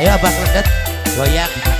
Ayo abang Klendet goyang.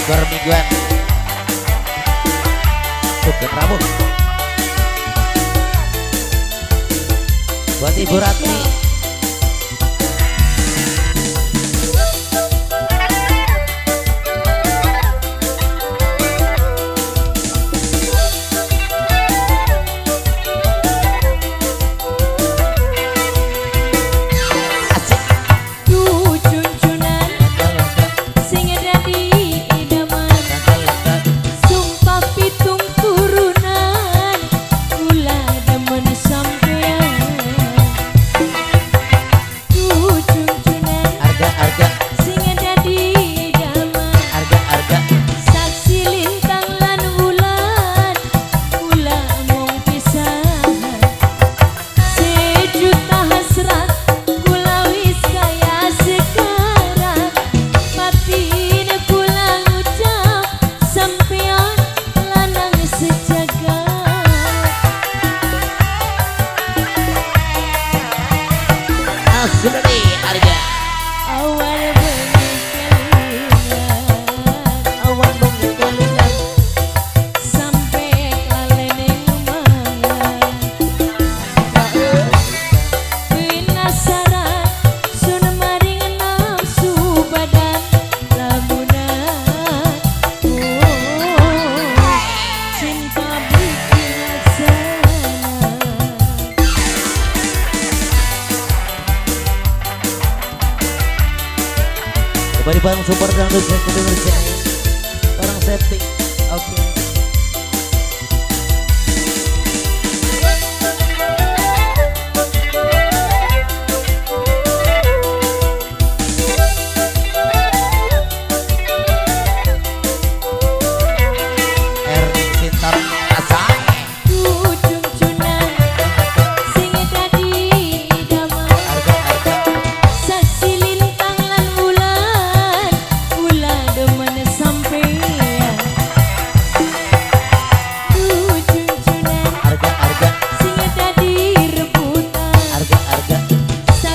Sugeng mingguan ya, Sugeng Rabu Buat Ibu Ratni Bari bareng super dangdut saya kedengar saya Barang setting Oke okay.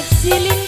silin